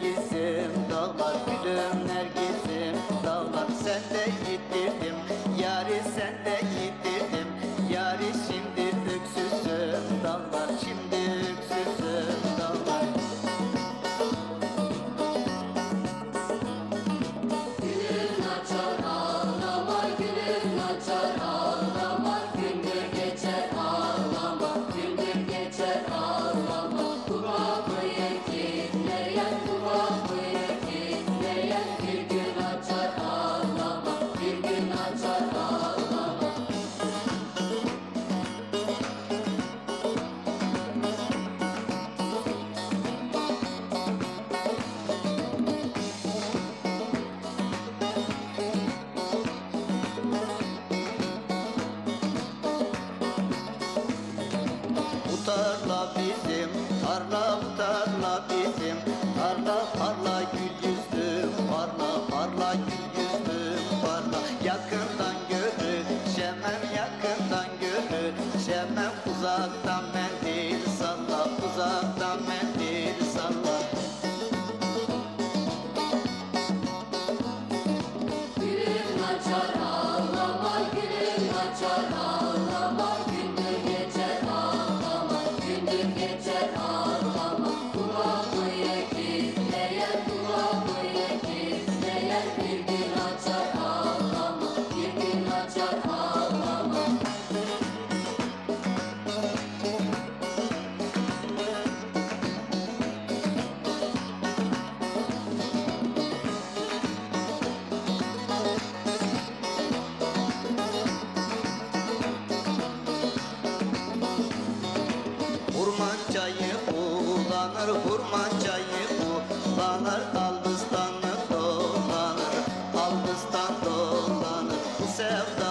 sevgisim dağlar gülüm. tarla bizim Tarlam tarla bizim. Tarla parla gül yüzlüm Parla parla gül yüzlüm Parla yakın çayı bulanır Albistan'ı dolanır, Albistan dolanır. Bu sevda